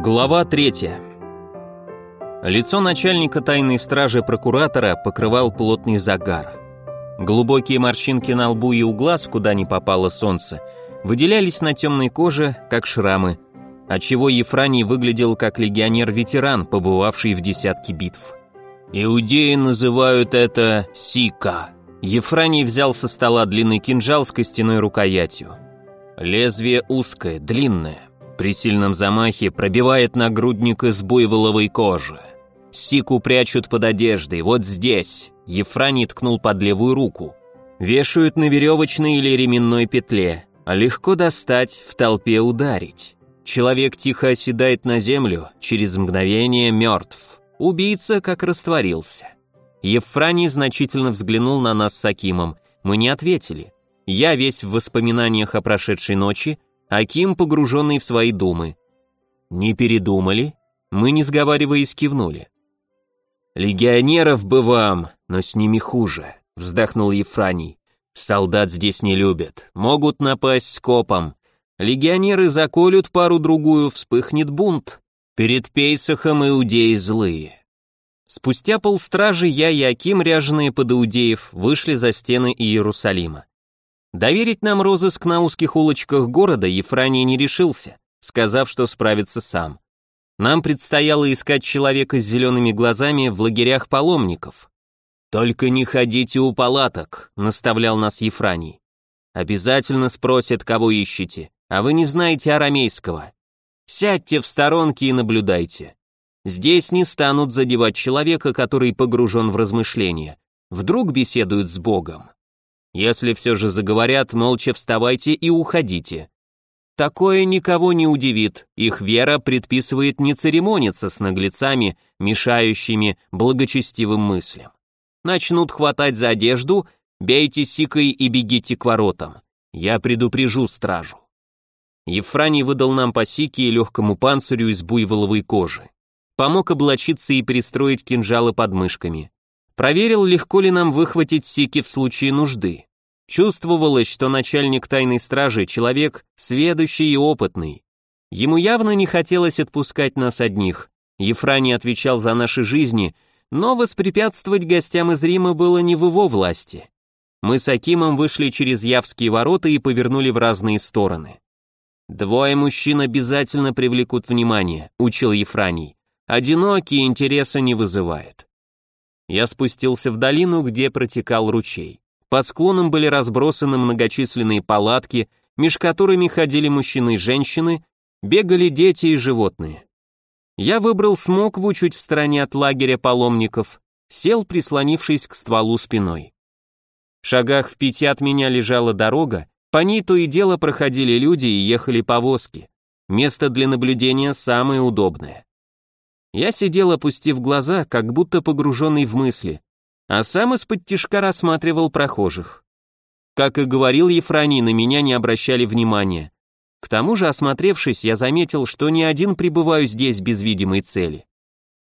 Глава 3. Лицо начальника тайной стражи прокуратора покрывал плотный загар. Глубокие морщинки на лбу и у глаз, куда не попало солнце, выделялись на темной коже, как шрамы, отчего Ефраний выглядел как легионер-ветеран, побывавший в десятке битв. «Иудеи называют это сика». Ефраний взял со стола длинный кинжал с костяной рукоятью. Лезвие узкое, длинное, при сильном замахе пробивает нагрудник из буйволовой кожи. Сику прячут под одеждой, вот здесь. Ефраний ткнул под левую руку. Вешают на веревочной или ременной петле, а легко достать, в толпе ударить. Человек тихо оседает на землю, через мгновение мертв. Убийца как растворился. Ефраний значительно взглянул на нас с Акимом. Мы не ответили. Я весь в воспоминаниях о прошедшей ночи, Аким, погруженный в свои думы. «Не передумали?» Мы, не сговариваясь, кивнули. «Легионеров бы вам, но с ними хуже», — вздохнул Ефраний. «Солдат здесь не любят, могут напасть скопом. Легионеры заколют пару-другую, вспыхнет бунт. Перед Пейсахом иудеи злые». Спустя полстражи я и Аким, ряженые под иудеев, вышли за стены Иерусалима. Доверить нам розыск на узких улочках города Ефраний не решился, сказав, что справится сам. Нам предстояло искать человека с зелеными глазами в лагерях паломников. «Только не ходите у палаток», — наставлял нас Ефраний. «Обязательно спросят, кого ищете, а вы не знаете арамейского. Сядьте в сторонке и наблюдайте. Здесь не станут задевать человека, который погружен в размышления. Вдруг беседуют с Богом. Если все же заговорят, молча вставайте и уходите. Такое никого не удивит, их вера предписывает не церемониться с наглецами, мешающими благочестивым мыслям. Начнут хватать за одежду, бейте сикой и бегите к воротам. Я предупрежу стражу. Ефраний выдал нам по сике и легкому панцирю из буйволовой кожи. Помог облачиться и пристроить кинжалы под мышками. Проверил, легко ли нам выхватить сики в случае нужды. Чувствовалось, что начальник тайной стражи – человек сведущий и опытный. Ему явно не хотелось отпускать нас одних. Ефраний отвечал за наши жизни, но воспрепятствовать гостям из Рима было не в его власти. Мы с Акимом вышли через Явские ворота и повернули в разные стороны. «Двое мужчин обязательно привлекут внимание», – учил Ефраний. «Одинокие интереса не вызывают». Я спустился в долину, где протекал ручей. По склонам были разбросаны многочисленные палатки, меж которыми ходили мужчины и женщины, бегали дети и животные. Я выбрал смокву чуть в стороне от лагеря паломников, сел, прислонившись к стволу спиной. В шагах в пяти от меня лежала дорога, по ней то и дело проходили люди и ехали повозки. Место для наблюдения самое удобное. Я сидел, опустив глаза, как будто погруженный в мысли, а сам из-под тишка рассматривал прохожих. Как и говорил Ефрани, на меня не обращали внимания. К тому же, осмотревшись, я заметил, что ни один пребываю здесь без видимой цели.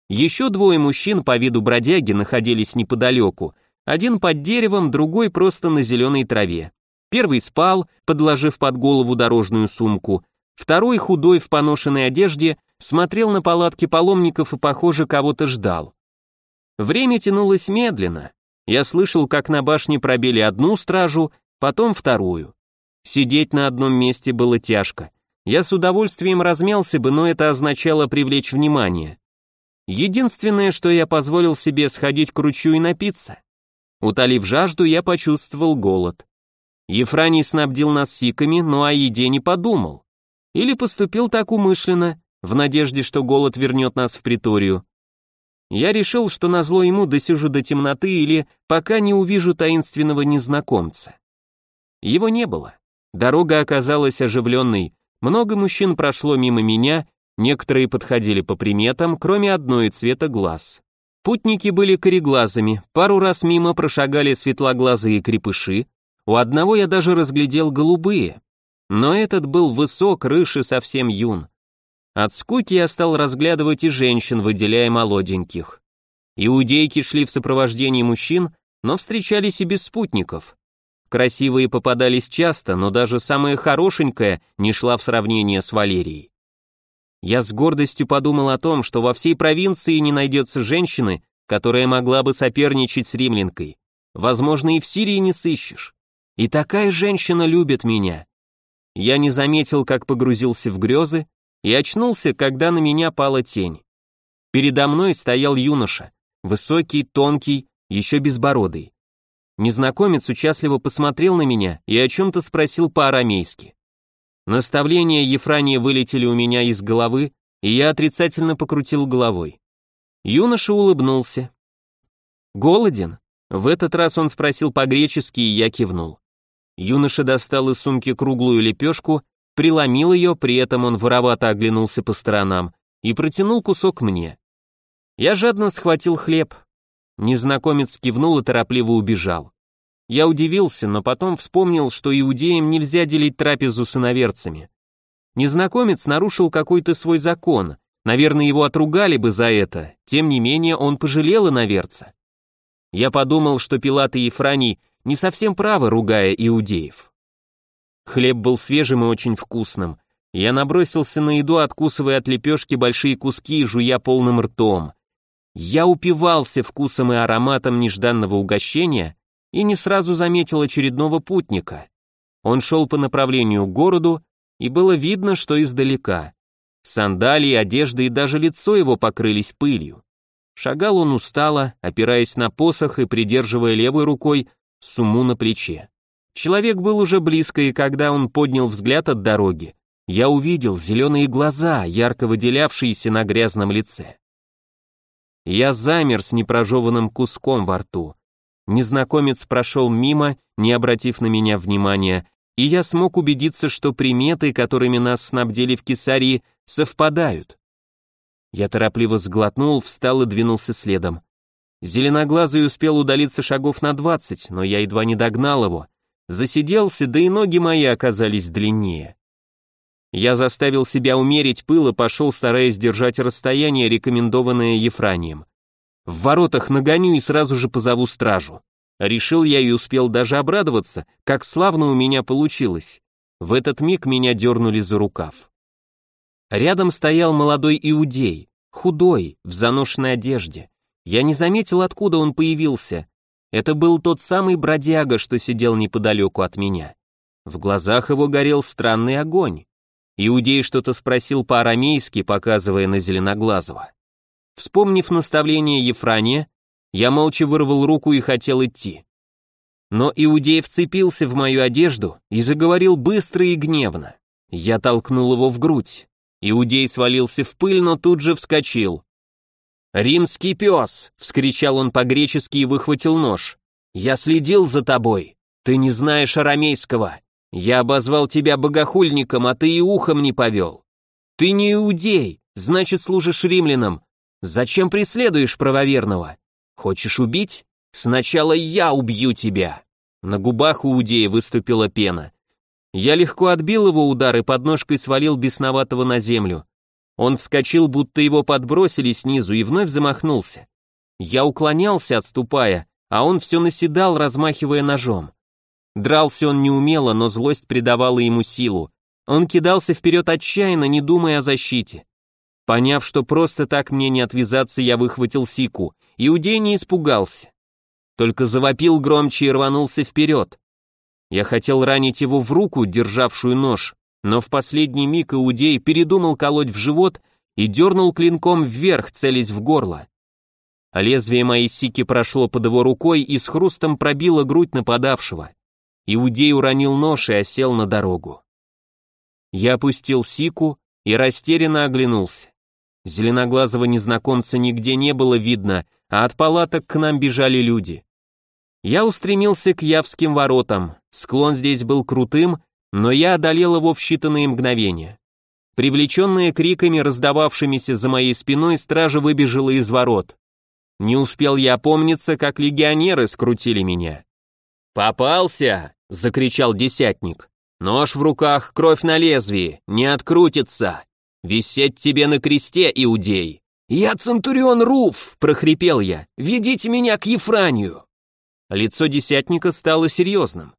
Еще двое мужчин по виду бродяги находились неподалеку, один под деревом, другой просто на зеленой траве. Первый спал, подложив под голову дорожную сумку, второй, худой в поношенной одежде, смотрел на палатки паломников и, похоже, кого-то ждал. Время тянулось медленно. Я слышал, как на башне пробили одну стражу, потом вторую. Сидеть на одном месте было тяжко. Я с удовольствием размялся бы, но это означало привлечь внимание. Единственное, что я позволил себе сходить к ручью и напиться. Утолив жажду, я почувствовал голод. Ефраний снабдил нас сиками, но о еде не подумал. Или поступил так умышленно, в надежде, что голод вернет нас в приторию. Я решил, что назло ему досижу до темноты или пока не увижу таинственного незнакомца. Его не было. Дорога оказалась оживленной, много мужчин прошло мимо меня, некоторые подходили по приметам, кроме одной цвета глаз. Путники были кореглазыми, пару раз мимо прошагали светлоглазые крепыши, у одного я даже разглядел голубые. Но этот был высок, рыж и совсем юн. От скуки я стал разглядывать и женщин, выделяя молоденьких. Иудейки шли в сопровождении мужчин, но встречались и без спутников. Красивые попадались часто, но даже самая хорошенькая не шла в сравнение с Валерией. Я с гордостью подумал о том, что во всей провинции не найдется женщины, которая могла бы соперничать с римлянкой. Возможно, и в Сирии не сыщешь. И такая женщина любит меня. Я не заметил, как погрузился в грезы, и очнулся, когда на меня пала тень. Передо мной стоял юноша, высокий, тонкий, еще безбородый. Незнакомец участливо посмотрел на меня и о чем-то спросил по-арамейски. Наставления Ефрания вылетели у меня из головы, и я отрицательно покрутил головой. Юноша улыбнулся. «Голоден?» В этот раз он спросил по-гречески, и я кивнул. Юноша достал из сумки круглую лепешку, приломил ее, при этом он воровато оглянулся по сторонам и протянул кусок мне. Я жадно схватил хлеб, Незнакомец кивнул и торопливо убежал. Я удивился, но потом вспомнил, что иудеям нельзя делить трапезу с иноверцами. Незнакомец нарушил какой-то свой закон, наверное, его отругали бы за это, тем не менее он пожалел иноверца. Я подумал, что Пилат и Ефраний не совсем правы, ругая иудеев. Хлеб был свежим и очень вкусным. Я набросился на еду, откусывая от лепешки большие куски и жуя полным ртом. Я упивался вкусом и ароматом нежданного угощения и не сразу заметил очередного путника. Он шел по направлению к городу, и было видно, что издалека. Сандалии, одежда и даже лицо его покрылись пылью. Шагал он устало, опираясь на посох и придерживая левой рукой сумму на плече. Человек был уже близко, и когда он поднял взгляд от дороги, я увидел зеленые глаза, ярко выделявшиеся на грязном лице. Я замер с непрожеванным куском во рту. Незнакомец прошел мимо, не обратив на меня внимания, и я смог убедиться, что приметы, которыми нас снабдили в Кесарии, совпадают. Я торопливо сглотнул, встал и двинулся следом. Зеленоглазый успел удалиться шагов на двадцать, но я едва не догнал его. Засиделся, да и ноги мои оказались длиннее. Я заставил себя умерить пыл и пошел, стараясь держать расстояние, рекомендованное Ефранием. В воротах нагоню и сразу же позову стражу. Решил я и успел даже обрадоваться, как славно у меня получилось. В этот миг меня дернули за рукав. Рядом стоял молодой иудей, худой, в заношенной одежде. Я не заметил, откуда он появился. Это был тот самый бродяга, что сидел неподалеку от меня. В глазах его горел странный огонь. Иудей что-то спросил по-арамейски, показывая на Зеленоглазого. Вспомнив наставление Ефрания, я молча вырвал руку и хотел идти. Но Иудей вцепился в мою одежду и заговорил быстро и гневно. Я толкнул его в грудь. Иудей свалился в пыль, но тут же вскочил. «Римский пес!» — вскричал он по-гречески и выхватил нож. «Я следил за тобой. Ты не знаешь арамейского. Я обозвал тебя богохульником, а ты и ухом не повел. Ты не иудей, значит служишь римлянам. Зачем преследуешь правоверного? Хочешь убить? Сначала я убью тебя. На губах у иудея выступила пена. Я легко отбил его удар и подножкой свалил бесноватого на землю. Он вскочил, будто его подбросили снизу и вновь замахнулся. Я уклонялся, отступая, а он все наседал, размахивая ножом. Дрался он неумело, но злость придавала ему силу. Он кидался вперед отчаянно, не думая о защите. Поняв, что просто так мне не отвязаться, я выхватил сику. Иудей не испугался. Только завопил громче и рванулся вперед. Я хотел ранить его в руку, державшую нож, но в последний миг Иудей передумал колоть в живот и дернул клинком вверх, целясь в горло. лезвие моей сики прошло под его рукой и с хрустом пробило грудь нападавшего. Иудей уронил нож и осел на дорогу. Я опустил сику и растерянно оглянулся. Зеленоглазого незнакомца нигде не было видно, а от палаток к нам бежали люди. Я устремился к Явским воротам, склон здесь был крутым, но я одолел его в считанные мгновения. Привлеченная криками, раздававшимися за моей спиной, стража выбежала из ворот. Не успел я опомниться, как легионеры скрутили меня. «Попался!» — закричал десятник. «Нож в руках, кровь на лезвии, не открутится! Висеть тебе на кресте, иудей!» «Я Центурион Руф!» — прохрипел я. «Ведите меня к Ефранию!» Лицо десятника стало серьезным.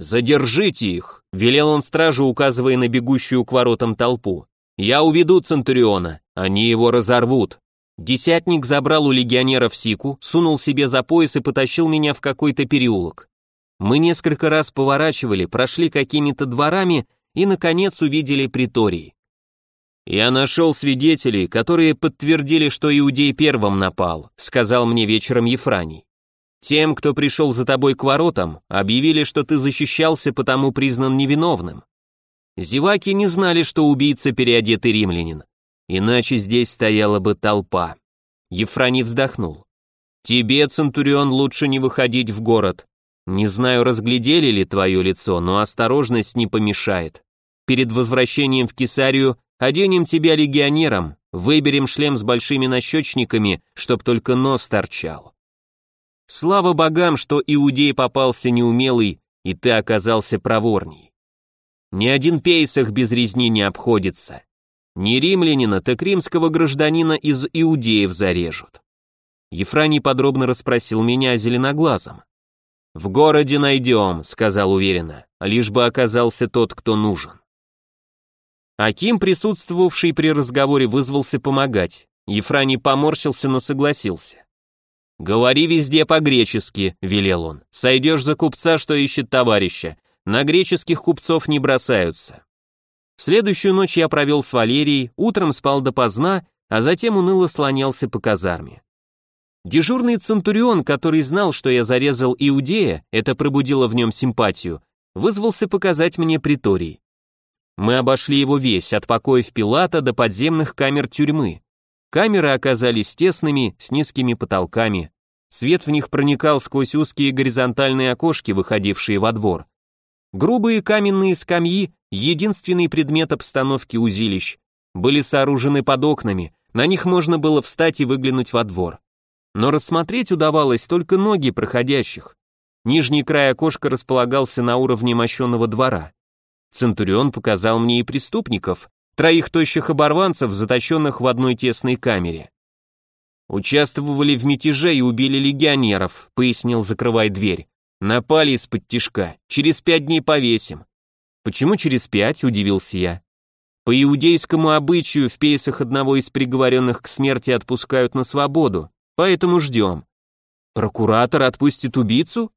«Задержите их!» — велел он стражу, указывая на бегущую к воротам толпу. Я уведу Центуриона, они его разорвут. Десятник забрал у легионеров сику, сунул себе за пояс и потащил меня в какой-то переулок. Мы несколько раз поворачивали, прошли какими-то дворами и, наконец, увидели приторий. «Я нашел свидетелей, которые подтвердили, что Иудей первым напал», сказал мне вечером Ефраний. «Тем, кто пришел за тобой к воротам, объявили, что ты защищался, потому признан невиновным. Зеваки не знали, что убийца переодетый римлянин. Иначе здесь стояла бы толпа. Ефраний вздохнул. Тебе, Центурион, лучше не выходить в город. Не знаю, разглядели ли твое лицо, но осторожность не помешает. Перед возвращением в Кесарию оденем тебя легионером, выберем шлем с большими нащечниками, чтоб только нос торчал. Слава богам, что иудей попался неумелый, и ты оказался проворней. Ни один пейсах без резни не обходится. Не римлянина, так римского гражданина из иудеев зарежут. Ефраний подробно расспросил меня зеленоглазом. «В городе найдем», — сказал уверенно, лишь бы оказался тот, кто нужен. Аким, присутствовавший при разговоре, вызвался помогать. Ефраний поморщился, но согласился. «Говори везде по-гречески», — велел он. «Сойдешь за купца, что ищет товарища. На греческих купцов не бросаются». Следующую ночь я провел с Валерией, утром спал допоздна, а затем уныло слонялся по казарме. Дежурный Центурион, который знал, что я зарезал Иудея, это пробудило в нем симпатию, вызвался показать мне приторий. Мы обошли его весь, от покоев Пилата до подземных камер тюрьмы. Камеры оказались тесными, с низкими потолками. Свет в них проникал сквозь узкие горизонтальные окошки, выходившие во двор. Грубые каменные скамьи, единственный предмет обстановки узилищ, были сооружены под окнами, на них можно было встать и выглянуть во двор. Но рассмотреть удавалось только ноги проходящих. Нижний край окошка располагался на уровне мощенного двора. Центурион показал мне и преступников, троих тощих оборванцев, заточенных в одной тесной камере. «Участвовали в мятеже и убили легионеров», — пояснил, закрывая дверь. Напали из-под тишка. Через пять дней повесим. Почему через пять? Удивился я. По иудейскому обычаю в пейсах одного из приговоренных к смерти отпускают на свободу, поэтому ждем. Прокуратор отпустит убийцу?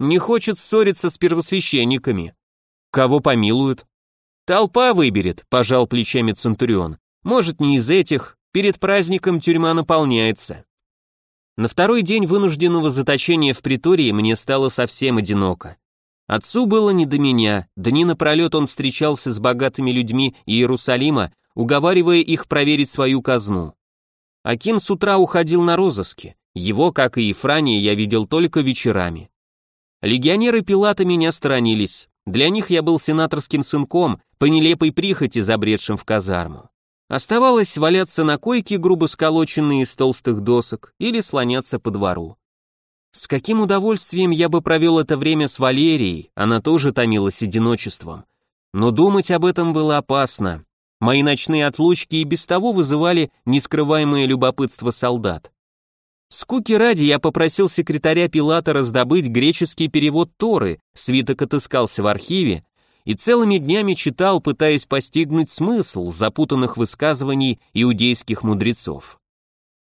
Не хочет ссориться с первосвященниками. Кого помилуют? Толпа выберет, пожал плечами Центурион. Может, не из этих, перед праздником тюрьма наполняется. На второй день вынужденного заточения в притории мне стало совсем одиноко. Отцу было не до меня, дни напролет он встречался с богатыми людьми Иерусалима, уговаривая их проверить свою казну. Аким с утра уходил на розыски, его, как и Ефрания, я видел только вечерами. Легионеры Пилата меня сторонились, для них я был сенаторским сынком, по нелепой прихоти, забредшим в казарму. Оставалось валяться на койке, грубо сколоченные из толстых досок, или слоняться по двору. С каким удовольствием я бы провел это время с Валерией, она тоже томилась одиночеством. Но думать об этом было опасно. Мои ночные отлучки и без того вызывали нескрываемое любопытство солдат. Скуки ради я попросил секретаря Пилата раздобыть греческий перевод Торы, свиток отыскался в архиве, и целыми днями читал, пытаясь постигнуть смысл запутанных высказываний иудейских мудрецов.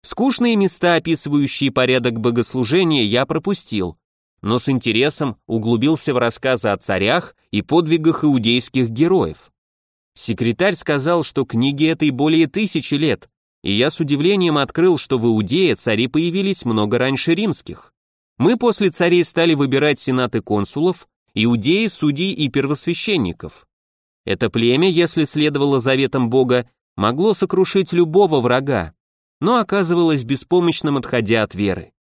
Скучные места, описывающие порядок богослужения, я пропустил, но с интересом углубился в рассказы о царях и подвигах иудейских героев. Секретарь сказал, что книги этой более тысячи лет, и я с удивлением открыл, что в Иудее цари появились много раньше римских. Мы после царей стали выбирать сенаты консулов, иудеи, судей и первосвященников. Это племя, если следовало заветам Бога, могло сокрушить любого врага, но оказывалось беспомощным, отходя от веры.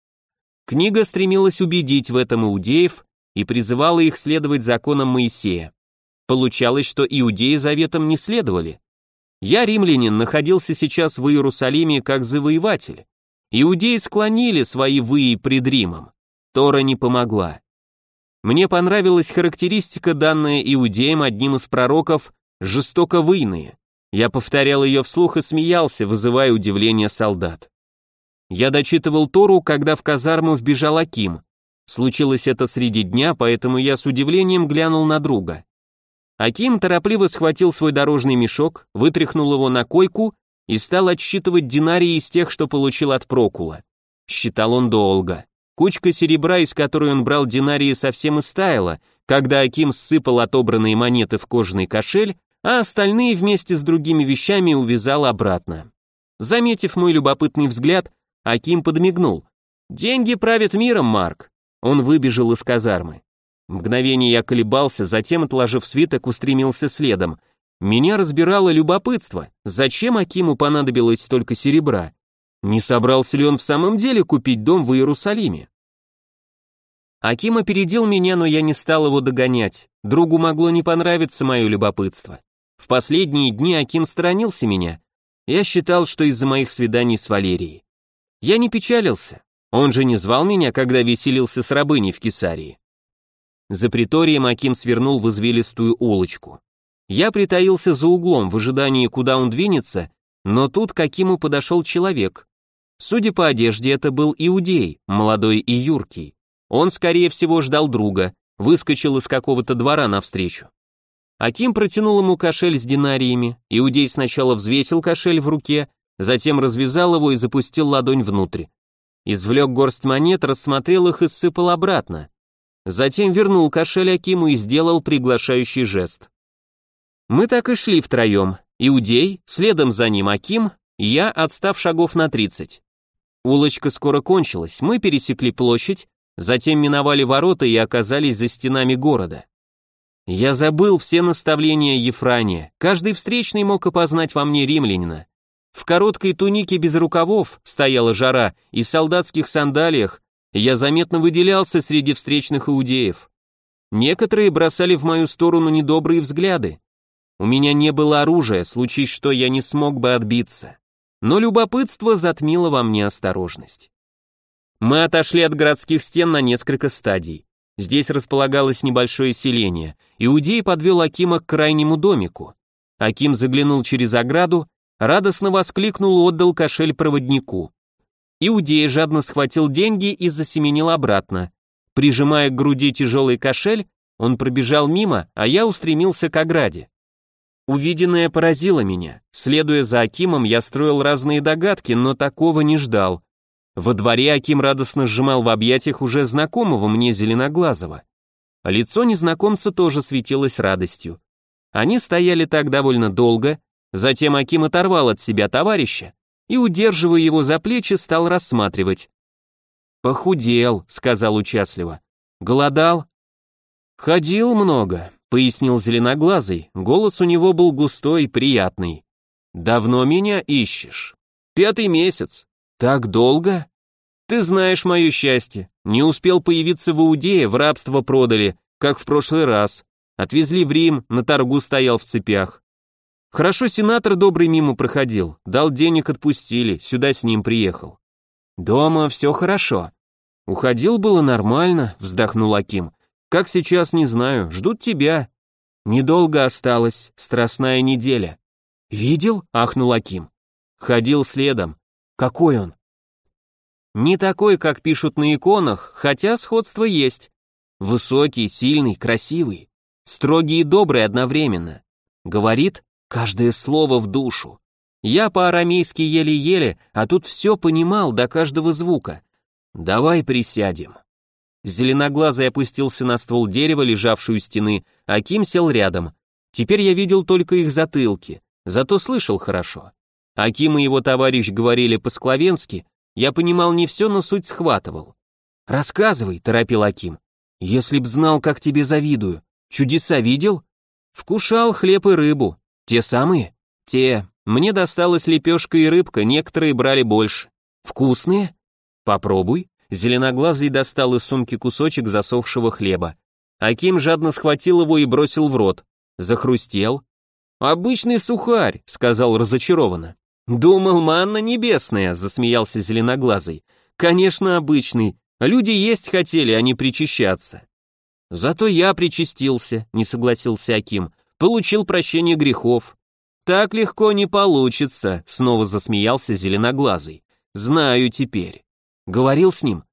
Книга стремилась убедить в этом иудеев и призывала их следовать законам Моисея. Получалось, что иудеи заветам не следовали. Я, римлянин, находился сейчас в Иерусалиме как завоеватель. Иудеи склонили свои выи пред Римом. Тора не помогла. Мне понравилась характеристика, данная иудеям одним из пророков «жестоко выйные». Я повторял ее вслух и смеялся, вызывая удивление солдат. Я дочитывал Тору, когда в казарму вбежал Аким. Случилось это среди дня, поэтому я с удивлением глянул на друга. Аким торопливо схватил свой дорожный мешок, вытряхнул его на койку и стал отсчитывать динарии из тех, что получил от Прокула. Считал он долго. Кучка серебра, из которой он брал динарии, совсем истаяла, когда Аким ссыпал отобранные монеты в кожаный кошель, а остальные вместе с другими вещами увязал обратно. Заметив мой любопытный взгляд, Аким подмигнул. «Деньги правят миром, Марк!» Он выбежал из казармы. Мгновение я колебался, затем, отложив свиток, устремился следом. Меня разбирало любопытство, зачем Акиму понадобилось столько серебра? Не собрался ли он в самом деле купить дом в Иерусалиме? Аким опередил меня, но я не стал его догонять. Другу могло не понравиться мое любопытство. В последние дни Аким сторонился меня. Я считал, что из-за моих свиданий с Валерией. Я не печалился. Он же не звал меня, когда веселился с рабыней в Кесарии. За приторием Аким свернул в извилистую улочку. Я притаился за углом в ожидании, куда он двинется, но тут к Акиму подошел человек. Судя по одежде, это был иудей, молодой и юркий. Он, скорее всего, ждал друга, выскочил из какого-то двора навстречу. Аким протянул ему кошель с динариями, иудей сначала взвесил кошель в руке, затем развязал его и запустил ладонь внутрь. Извлек горсть монет, рассмотрел их и сыпал обратно. Затем вернул кошель Акиму и сделал приглашающий жест. Мы так и шли втроем. Иудей, следом за ним Аким, я, отстав шагов на 30. Улочка скоро кончилась, мы пересекли площадь, затем миновали ворота и оказались за стенами города. Я забыл все наставления Ефрания, каждый встречный мог опознать во мне римлянина. В короткой тунике без рукавов стояла жара, и солдатских сандалиях я заметно выделялся среди встречных иудеев. Некоторые бросали в мою сторону недобрые взгляды, у меня не было оружия, случись что я не смог бы отбиться. Но любопытство затмило во мне осторожность. Мы отошли от городских стен на несколько стадий. Здесь располагалось небольшое селение. Иудей подвел Акима к крайнему домику. Аким заглянул через ограду, радостно воскликнул и отдал кошель проводнику. Иудей жадно схватил деньги и засеменил обратно. Прижимая к груди тяжелый кошель, он пробежал мимо, а я устремился к ограде. Увиденное поразило меня. Следуя за Акимом, я строил разные догадки, но такого не ждал. Во дворе Аким радостно сжимал в объятиях уже знакомого мне зеленоглазого. Лицо незнакомца тоже светилось радостью. Они стояли так довольно долго, затем Аким оторвал от себя товарища и, удерживая его за плечи, стал рассматривать. «Похудел», — сказал участливо. «Голодал?» «Ходил много», пояснил зеленоглазый, голос у него был густой и приятный. «Давно меня ищешь?» «Пятый месяц». «Так долго?» «Ты знаешь мое счастье. Не успел появиться в Иудее, в рабство продали, как в прошлый раз. Отвезли в Рим, на торгу стоял в цепях. Хорошо сенатор добрый мимо проходил, дал денег отпустили, сюда с ним приехал. Дома все хорошо. Уходил было нормально, вздохнул Аким. Как сейчас, не знаю, ждут тебя. Недолго осталось, страстная неделя. Видел? Ахнул Аким. Ходил следом. Какой он? Не такой, как пишут на иконах, хотя сходство есть. Высокий, сильный, красивый. Строгий и добрый одновременно. Говорит каждое слово в душу. Я по-арамейски еле-еле, а тут все понимал до каждого звука. Давай присядем. Зеленоглазый опустился на ствол дерева, лежавшую у стены, а Ким сел рядом. Теперь я видел только их затылки, зато слышал хорошо. Аким и его товарищ говорили по-скловенски, я понимал не все, но суть схватывал. «Рассказывай», — торопил Аким. «Если б знал, как тебе завидую. Чудеса видел?» «Вкушал хлеб и рыбу. Те самые?» «Те. Мне досталась лепешка и рыбка, некоторые брали больше. Вкусные?» «Попробуй», Зеленоглазый достал из сумки кусочек засохшего хлеба. Аким жадно схватил его и бросил в рот. Захрустел. «Обычный сухарь», — сказал разочарованно. «Думал, манна небесная», — засмеялся Зеленоглазый. «Конечно, обычный. Люди есть хотели, а не причащаться». «Зато я причастился», — не согласился Аким. «Получил прощение грехов». «Так легко не получится», — снова засмеялся Зеленоглазый. «Знаю теперь». Говорил с ним?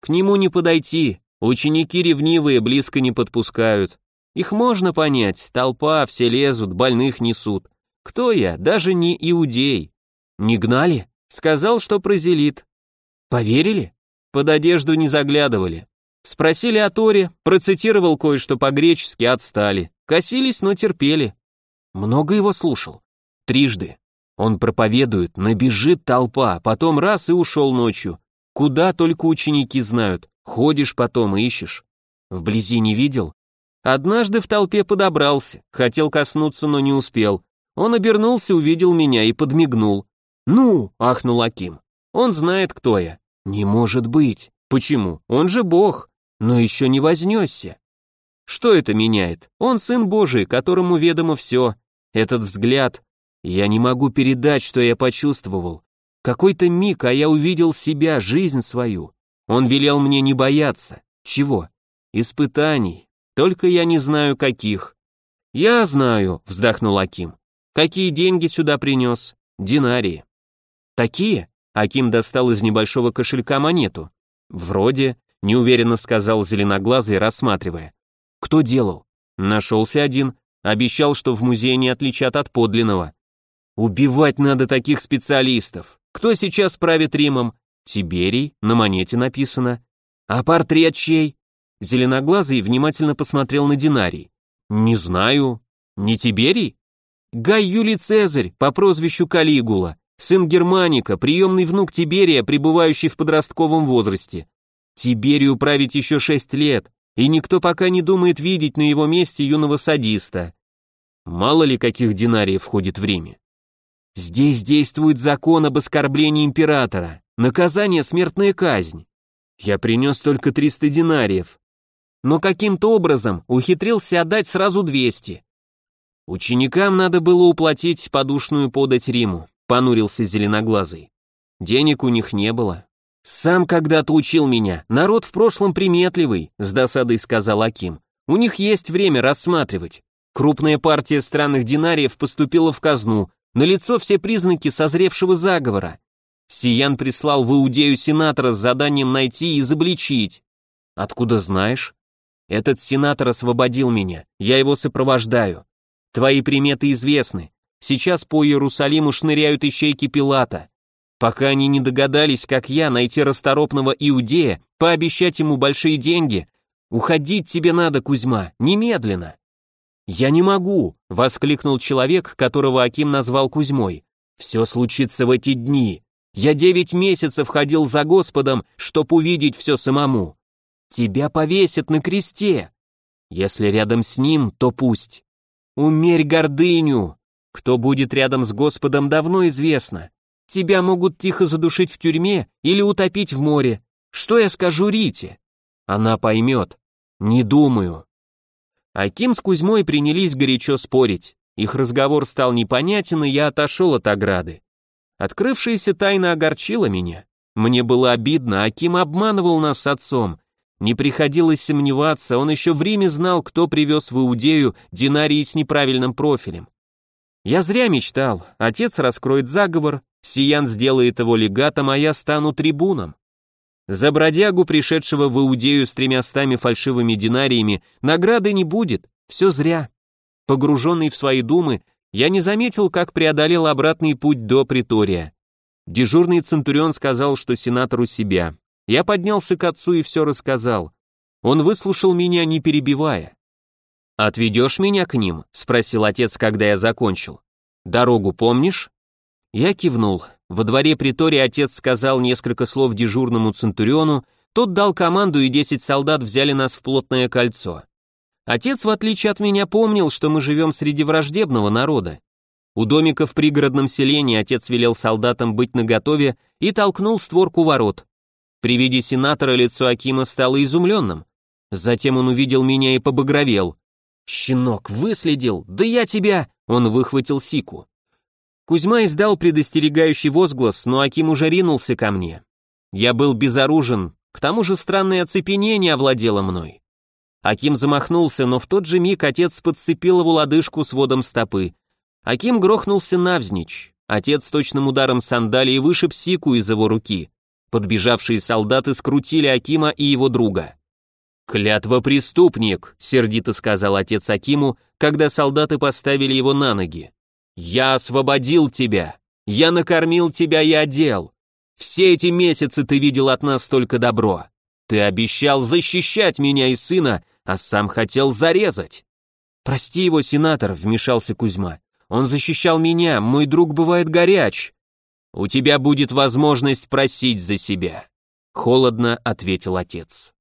К нему не подойти, ученики ревнивые близко не подпускают. Их можно понять, толпа, все лезут, больных несут. Кто я? Даже не иудей. Не гнали? Сказал, что прозелит. Поверили? Под одежду не заглядывали. Спросили о Торе, процитировал кое-что по-гречески, отстали. Косились, но терпели. Много его слушал. Трижды. Он проповедует, набежит толпа, потом раз и ушел ночью. Куда только ученики знают. Ходишь потом, ищешь. Вблизи не видел? Однажды в толпе подобрался, хотел коснуться, но не успел. Он обернулся, увидел меня и подмигнул. «Ну!» — ахнул Аким. «Он знает, кто я». «Не может быть!» «Почему? Он же Бог!» «Но еще не вознесся!» Что это меняет? Он сын Божий, которому ведомо все. Этот взгляд... Я не могу передать, что я почувствовал. Какой-то миг, а я увидел себя, жизнь свою. Он велел мне не бояться. Чего? Испытаний. Только я не знаю, каких. Я знаю, вздохнул Аким. Какие деньги сюда принес? Динарии. Такие? Аким достал из небольшого кошелька монету. Вроде, неуверенно сказал зеленоглазый, рассматривая. Кто делал? Нашелся один, обещал, что в музее не отличат от подлинного. Убивать надо таких специалистов. Кто сейчас правит Римом? Тиберий, на монете написано. А портрет чей? Зеленоглазый внимательно посмотрел на Динарий. Не знаю. Не Тиберий? Гай Юлий Цезарь по прозвищу Калигула, сын Германика, приемный внук Тиберия, пребывающий в подростковом возрасте. Тиберию править еще шесть лет, и никто пока не думает видеть на его месте юного садиста. Мало ли каких динариев входит в Риме. Здесь действует закон об оскорблении императора, наказание смертная казнь. Я принес только 300 динариев, но каким-то образом ухитрился отдать сразу 200. Ученикам надо было уплатить подушную подать Риму, понурился зеленоглазый. Денег у них не было. Сам когда-то учил меня, народ в прошлом приметливый, с досадой сказал Аким. У них есть время рассматривать. Крупная партия странных динариев поступила в казну, Налицо все признаки созревшего заговора. Сиян прислал в Иудею сенатора с заданием найти и изобличить. Откуда знаешь? Этот сенатор освободил меня, я его сопровождаю. Твои приметы известны. Сейчас по Иерусалиму шныряют ищейки Пилата. Пока они не догадались, как я, найти расторопного иудея, пообещать ему большие деньги, уходить тебе надо, Кузьма, немедленно. «Я не могу!» — воскликнул человек, которого Аким назвал Кузьмой. «Все случится в эти дни. Я девять месяцев ходил за Господом, чтоб увидеть все самому. Тебя повесят на кресте. Если рядом с ним, то пусть. Умерь гордыню. Кто будет рядом с Господом, давно известно. Тебя могут тихо задушить в тюрьме или утопить в море. Что я скажу Рите? Она поймет. Не думаю. Аким с Кузьмой принялись горячо спорить. Их разговор стал непонятен, и я отошел от ограды. Открывшаяся тайна огорчила меня. Мне было обидно, Аким обманывал нас с отцом. Не приходилось сомневаться, он еще в Риме знал, кто привез в Иудею динарии с неправильным профилем. Я зря мечтал, отец раскроет заговор, Сиян сделает его легатом, а я стану трибуном. За бродягу, пришедшего в Иудею с тремястами фальшивыми динариями, награды не будет, все зря. Погруженный в свои думы, я не заметил, как преодолел обратный путь до притория. Дежурный Центурион сказал, что сенатор у себя. Я поднялся к отцу и все рассказал. Он выслушал меня, не перебивая. «Отведешь меня к ним?» — спросил отец, когда я закончил. «Дорогу помнишь?» Я кивнул. Во дворе притория отец сказал несколько слов дежурному центуриону, тот дал команду, и десять солдат взяли нас в плотное кольцо. Отец, в отличие от меня, помнил, что мы живем среди враждебного народа. У домика в пригородном селении отец велел солдатам быть наготове и толкнул створку ворот. При виде сенатора лицо Акима стало изумленным. Затем он увидел меня и побагровел. «Щенок, выследил! Да я тебя!» Он выхватил сику. Кузьма издал предостерегающий возглас, но Аким уже ринулся ко мне. Я был безоружен, к тому же странное оцепенение овладело мной. Аким замахнулся, но в тот же миг отец подцепил его лодыжку с водом стопы. Аким грохнулся навзничь. Отец точным ударом сандалии вышиб сику из его руки. Подбежавшие солдаты скрутили Акима и его друга. «Клятва преступник», — сердито сказал отец Акиму, когда солдаты поставили его на ноги. «Я освободил тебя, я накормил тебя и одел. Все эти месяцы ты видел от нас только добро. Ты обещал защищать меня и сына, а сам хотел зарезать». «Прости его, сенатор», — вмешался Кузьма. «Он защищал меня, мой друг бывает горяч». «У тебя будет возможность просить за себя», — холодно ответил отец.